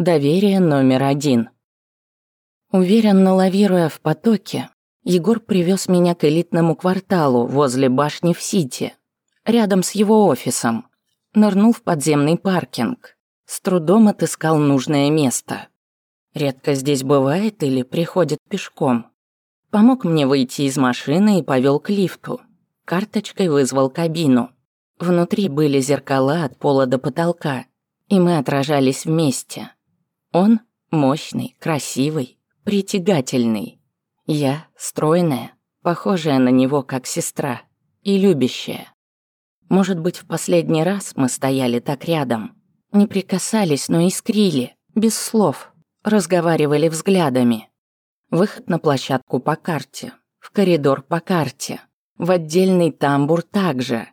Доверие номер один. Уверенно лавируя в потоке, Егор привез меня к элитному кварталу возле башни в Сити, рядом с его офисом. Нырнул в подземный паркинг. С трудом отыскал нужное место. Редко здесь бывает или приходит пешком. Помог мне выйти из машины и повел к лифту. Карточкой вызвал кабину. Внутри были зеркала от пола до потолка, и мы отражались вместе. Он мощный, красивый, притягательный. Я стройная, похожая на него как сестра и любящая. Может быть, в последний раз мы стояли так рядом. Не прикасались, но искрили, без слов, разговаривали взглядами. Выход на площадку по карте, в коридор по карте, в отдельный тамбур также.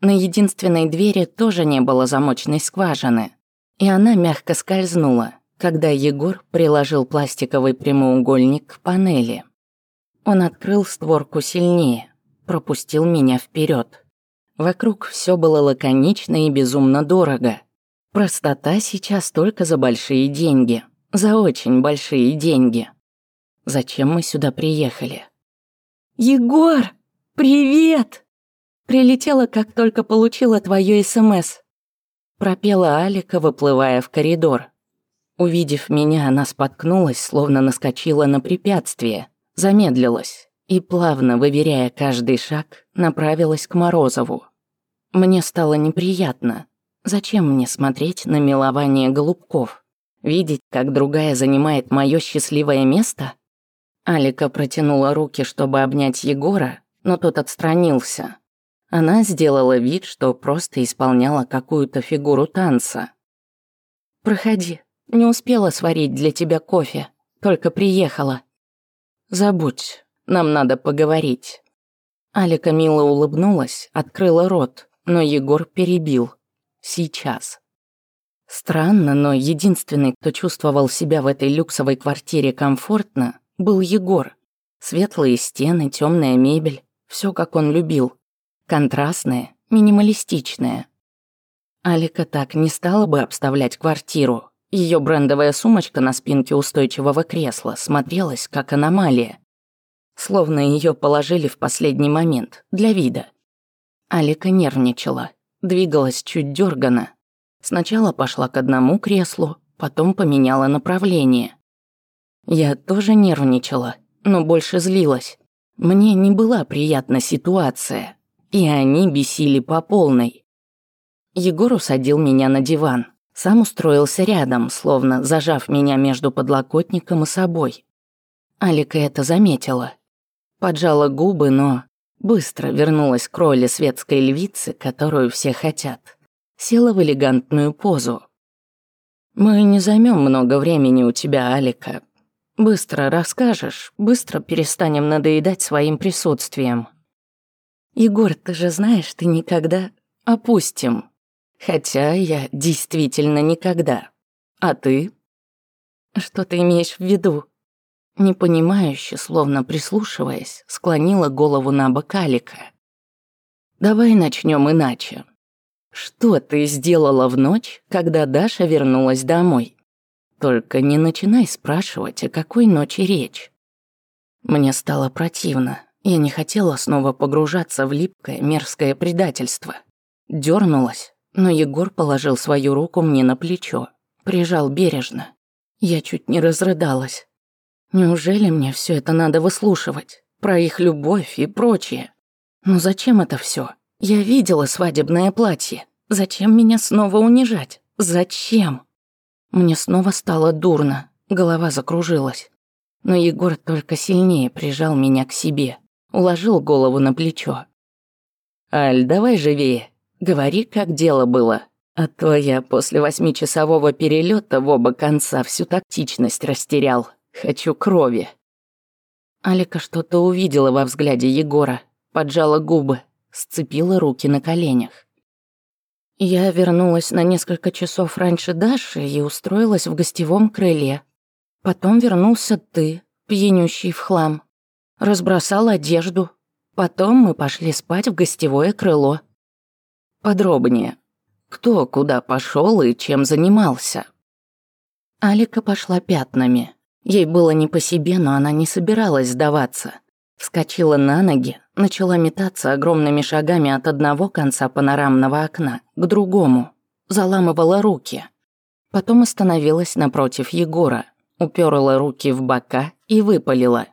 На единственной двери тоже не было замочной скважины, и она мягко скользнула – когда Егор приложил пластиковый прямоугольник к панели. Он открыл створку сильнее, пропустил меня вперед. Вокруг все было лаконично и безумно дорого. Простота сейчас только за большие деньги, за очень большие деньги. Зачем мы сюда приехали? «Егор, привет!» Прилетела, как только получила твое СМС. Эм Пропела Алика, выплывая в коридор. Увидев меня, она споткнулась, словно наскочила на препятствие, замедлилась и, плавно выверяя каждый шаг, направилась к Морозову. Мне стало неприятно. Зачем мне смотреть на милование голубков? Видеть, как другая занимает мое счастливое место? Алика протянула руки, чтобы обнять Егора, но тот отстранился. Она сделала вид, что просто исполняла какую-то фигуру танца. «Проходи», не успела сварить для тебя кофе, только приехала. Забудь, нам надо поговорить». Алика мило улыбнулась, открыла рот, но Егор перебил. «Сейчас». Странно, но единственный, кто чувствовал себя в этой люксовой квартире комфортно, был Егор. Светлые стены, темная мебель, все как он любил. Контрастное, минималистичное. Алика так не стала бы обставлять квартиру, ее брендовая сумочка на спинке устойчивого кресла смотрелась как аномалия. Словно ее положили в последний момент, для вида. Алика нервничала, двигалась чуть дёрганно. Сначала пошла к одному креслу, потом поменяла направление. Я тоже нервничала, но больше злилась. Мне не была приятна ситуация, и они бесили по полной. Егор усадил меня на диван, сам устроился рядом, словно зажав меня между подлокотником и собой. Алика это заметила. Поджала губы, но быстро вернулась к роли светской львицы, которую все хотят. Села в элегантную позу. «Мы не займем много времени у тебя, Алика. Быстро расскажешь, быстро перестанем надоедать своим присутствием». «Егор, ты же знаешь, ты никогда...» «Опустим», Хотя я действительно никогда. А ты? Что ты имеешь в виду? Непонимающе, словно прислушиваясь, склонила голову на бок Алика. Давай начнем иначе. Что ты сделала в ночь, когда Даша вернулась домой? Только не начинай спрашивать, о какой ночи речь. Мне стало противно. Я не хотела снова погружаться в липкое мерзкое предательство. Дёрнулась, но Егор положил свою руку мне на плечо, прижал бережно. Я чуть не разрыдалась. Неужели мне все это надо выслушивать? Про их любовь и прочее. Ну зачем это все? Я видела свадебное платье. Зачем меня снова унижать? Зачем? Мне снова стало дурно, голова закружилась. Но Егор только сильнее прижал меня к себе, уложил голову на плечо. «Аль, давай живее, Говори, как дело было. А то я после восьмичасового перелета в оба конца всю тактичность растерял. Хочу крови. Алика что-то увидела во взгляде Егора, поджала губы, сцепила руки на коленях. Я вернулась на несколько часов раньше Даши и устроилась в гостевом крыле. Потом вернулся ты, пьянющий в хлам. Разбросал одежду. Потом мы пошли спать в гостевое крыло подробнее. Кто куда пошел и чем занимался? Алика пошла пятнами. Ей было не по себе, но она не собиралась сдаваться. Вскочила на ноги, начала метаться огромными шагами от одного конца панорамного окна к другому. Заламывала руки. Потом остановилась напротив Егора, уперла руки в бока и выпалила.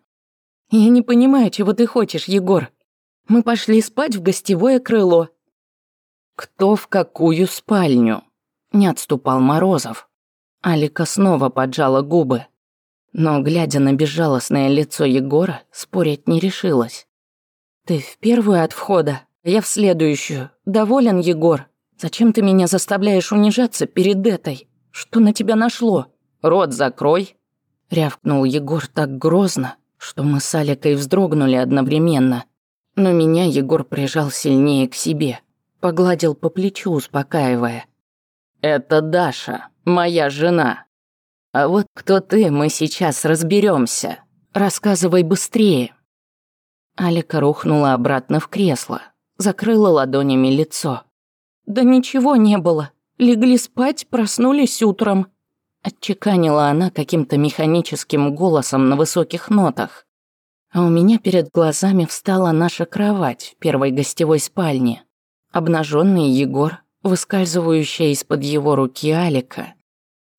«Я не понимаю, чего ты хочешь, Егор. Мы пошли спать в гостевое крыло, кто в какую спальню. Не отступал Морозов. Алика снова поджала губы. Но, глядя на безжалостное лицо Егора, спорить не решилась. «Ты в первую от входа, а я в следующую. Доволен, Егор? Зачем ты меня заставляешь унижаться перед этой? Что на тебя нашло? Рот закрой!» Рявкнул Егор так грозно, что мы с Аликой вздрогнули одновременно. Но меня Егор прижал сильнее к себе. Погладил по плечу, успокаивая. «Это Даша, моя жена. А вот кто ты, мы сейчас разберемся. Рассказывай быстрее». Алика рухнула обратно в кресло, закрыла ладонями лицо. «Да ничего не было. Легли спать, проснулись утром». Отчеканила она каким-то механическим голосом на высоких нотах. А у меня перед глазами встала наша кровать в первой гостевой спальне обнаженный Егор, выскальзывающая из-под его руки Алика.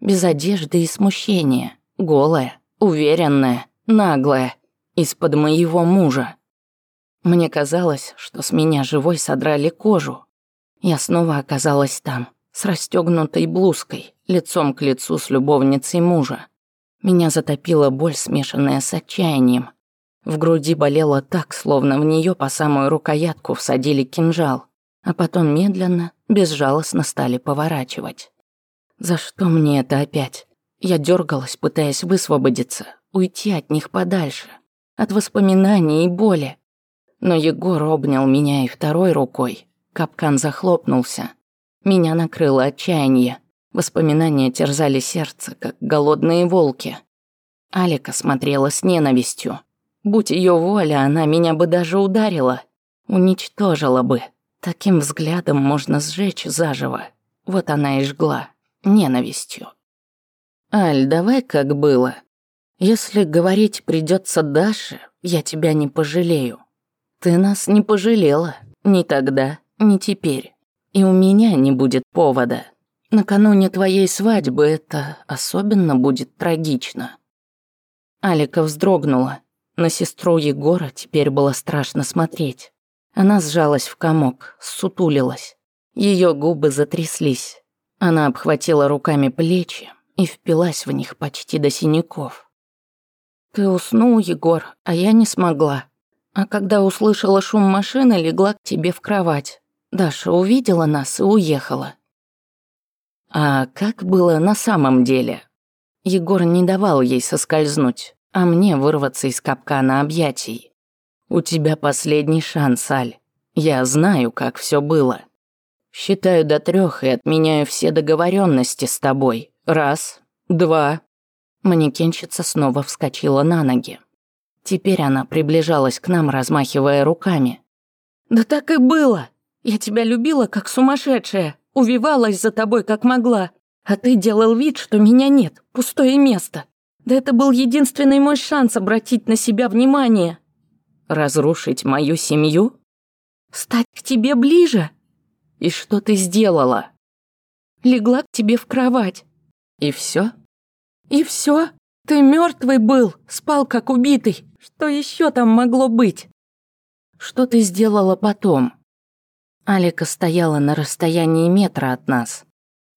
Без одежды и смущения, голая, уверенная, наглая, из-под моего мужа. Мне казалось, что с меня живой содрали кожу. Я снова оказалась там, с расстегнутой блузкой, лицом к лицу с любовницей мужа. Меня затопила боль, смешанная с отчаянием. В груди болело так, словно в нее по самую рукоятку всадили кинжал а потом медленно, безжалостно стали поворачивать. За что мне это опять? Я дергалась, пытаясь высвободиться, уйти от них подальше, от воспоминаний и боли. Но Егор обнял меня и второй рукой. Капкан захлопнулся. Меня накрыло отчаяние. Воспоминания терзали сердце, как голодные волки. Алика смотрела с ненавистью. Будь ее воля, она меня бы даже ударила. Уничтожила бы. Таким взглядом можно сжечь заживо. Вот она и жгла. Ненавистью. «Аль, давай как было. Если говорить придется Даше, я тебя не пожалею. Ты нас не пожалела. Ни тогда, ни теперь. И у меня не будет повода. Накануне твоей свадьбы это особенно будет трагично». Алика вздрогнула. На сестру Егора теперь было страшно смотреть. Она сжалась в комок, сутулилась. Ее губы затряслись. Она обхватила руками плечи и впилась в них почти до синяков. «Ты уснул, Егор, а я не смогла. А когда услышала шум машины, легла к тебе в кровать. Даша увидела нас и уехала». «А как было на самом деле?» Егор не давал ей соскользнуть, а мне вырваться из капкана объятий. «У тебя последний шанс, Аль. Я знаю, как все было. Считаю до трех и отменяю все договоренности с тобой. Раз, два...» Манекенщица снова вскочила на ноги. Теперь она приближалась к нам, размахивая руками. «Да так и было! Я тебя любила, как сумасшедшая, увивалась за тобой, как могла, а ты делал вид, что меня нет, пустое место. Да это был единственный мой шанс обратить на себя внимание. Разрушить мою семью? Стать к тебе ближе? И что ты сделала? Легла к тебе в кровать. И все? И все? Ты мертвый был, спал как убитый. Что еще там могло быть? Что ты сделала потом? Алика стояла на расстоянии метра от нас.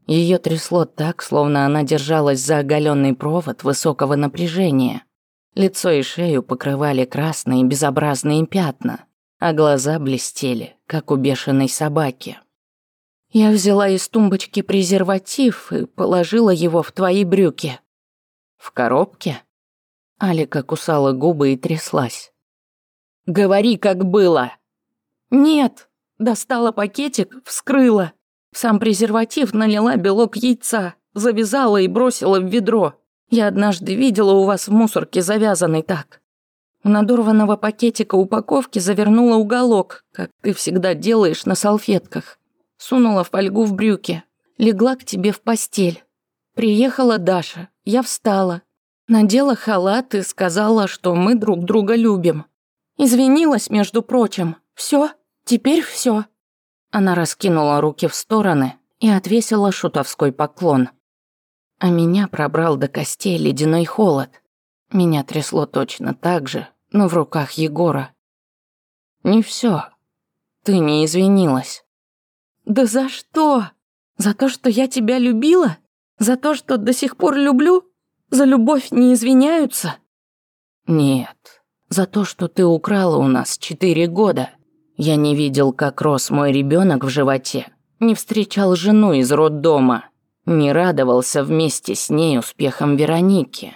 Ее трясло так, словно она держалась за оголенный провод высокого напряжения. Лицо и шею покрывали красные безобразные пятна, а глаза блестели, как у бешеной собаки. Я взяла из тумбочки презерватив и положила его в твои брюки. В коробке? Алика кусала губы и тряслась. Говори, как было. Нет, достала пакетик, вскрыла. Сам презерватив налила белок яйца, завязала и бросила в ведро. Я однажды видела у вас в мусорке завязанный так. У надорванного пакетика упаковки завернула уголок, как ты всегда делаешь на салфетках. Сунула в фольгу в брюки. Легла к тебе в постель. Приехала Даша. Я встала. Надела халат и сказала, что мы друг друга любим. Извинилась, между прочим. Все, теперь все. Она раскинула руки в стороны и отвесила шутовской поклон а меня пробрал до костей ледяной холод. Меня трясло точно так же, но в руках Егора. «Не все. Ты не извинилась». «Да за что? За то, что я тебя любила? За то, что до сих пор люблю? За любовь не извиняются?» «Нет, за то, что ты украла у нас четыре года. Я не видел, как рос мой ребенок в животе, не встречал жену из роддома не радовался вместе с ней успехом Вероники.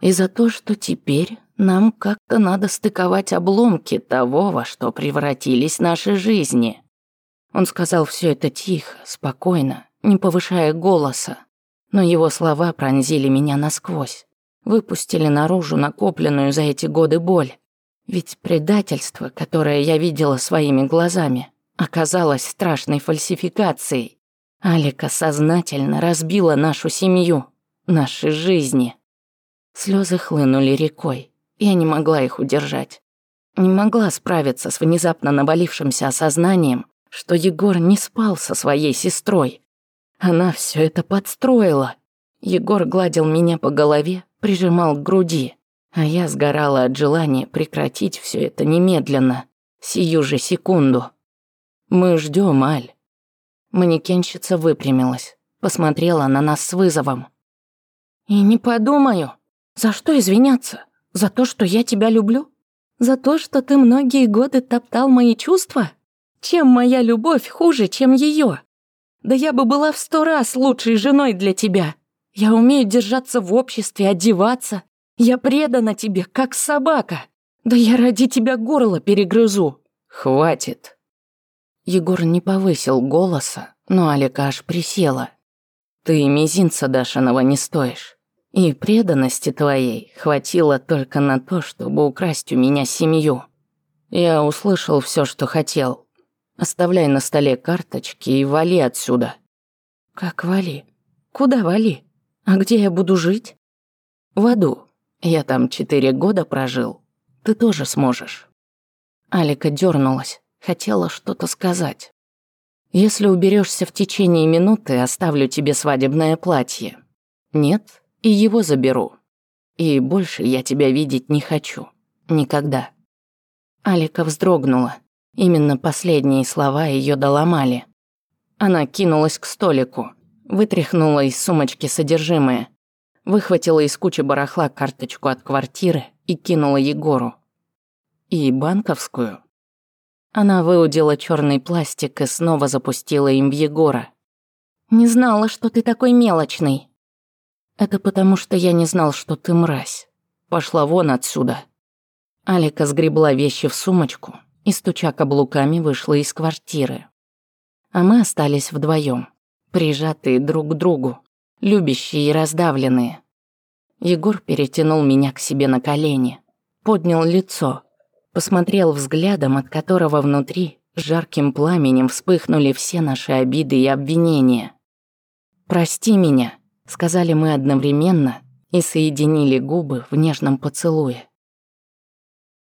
И за то, что теперь нам как-то надо стыковать обломки того, во что превратились наши жизни. Он сказал все это тихо, спокойно, не повышая голоса, но его слова пронзили меня насквозь, выпустили наружу накопленную за эти годы боль. Ведь предательство, которое я видела своими глазами, оказалось страшной фальсификацией. Алика сознательно разбила нашу семью, наши жизни. Слезы хлынули рекой. Я не могла их удержать. Не могла справиться с внезапно наболившимся осознанием, что Егор не спал со своей сестрой. Она все это подстроила. Егор гладил меня по голове, прижимал к груди, а я сгорала от желания прекратить все это немедленно, сию же секунду. Мы ждем, Аль. Манекенщица выпрямилась. Посмотрела на нас с вызовом. «И не подумаю. За что извиняться? За то, что я тебя люблю? За то, что ты многие годы топтал мои чувства? Чем моя любовь хуже, чем ее? Да я бы была в сто раз лучшей женой для тебя. Я умею держаться в обществе, одеваться. Я предана тебе, как собака. Да я ради тебя горло перегрызу». «Хватит», Егор не повысил голоса, но Алика аж присела. «Ты мизинца Дашиного не стоишь. И преданности твоей хватило только на то, чтобы украсть у меня семью. Я услышал все, что хотел. Оставляй на столе карточки и вали отсюда». «Как вали? Куда вали? А где я буду жить?» «В аду. Я там четыре года прожил. Ты тоже сможешь». Алика дернулась хотела что-то сказать. «Если уберешься в течение минуты, оставлю тебе свадебное платье. Нет, и его заберу. И больше я тебя видеть не хочу. Никогда». Алика вздрогнула. Именно последние слова ее доломали. Она кинулась к столику, вытряхнула из сумочки содержимое, выхватила из кучи барахла карточку от квартиры и кинула Егору. И банковскую. Она выудила черный пластик и снова запустила им в Егора. «Не знала, что ты такой мелочный». «Это потому, что я не знал, что ты мразь. Пошла вон отсюда». Алика сгребла вещи в сумочку и, стуча каблуками, вышла из квартиры. А мы остались вдвоем, прижатые друг к другу, любящие и раздавленные. Егор перетянул меня к себе на колени, поднял лицо – посмотрел взглядом, от которого внутри жарким пламенем вспыхнули все наши обиды и обвинения. «Прости меня», — сказали мы одновременно и соединили губы в нежном поцелуе.